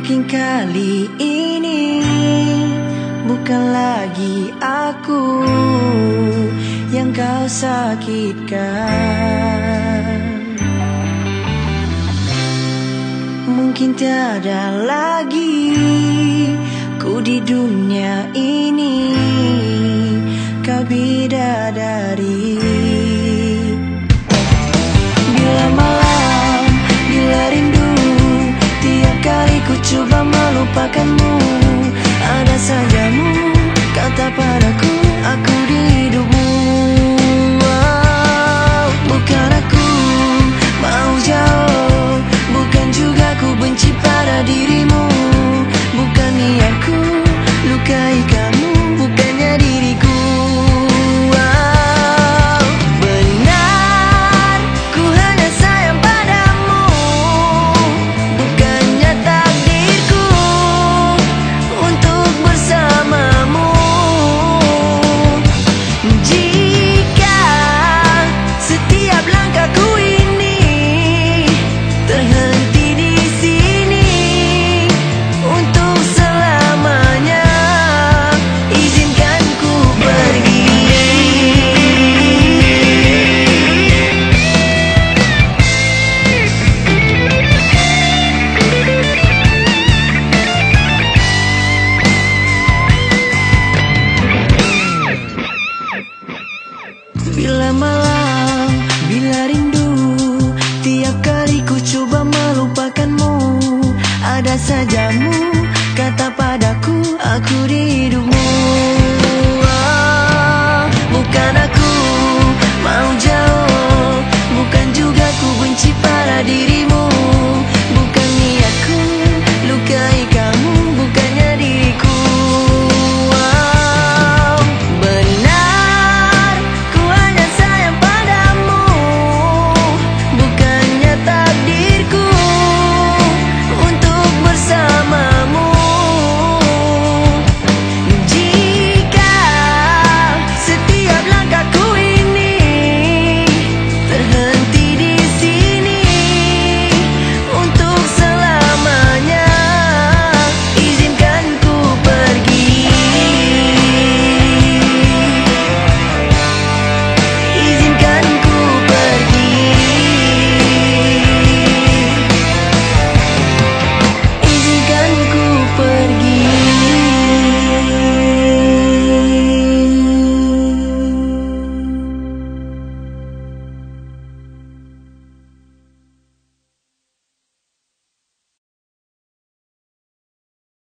Mungkin kali ini bukan lagi aku yang kau sakitkan. Mungkin tiada lagi ku di dunia ini coba melupakanmu. Ada sajamu kata padamu bila malam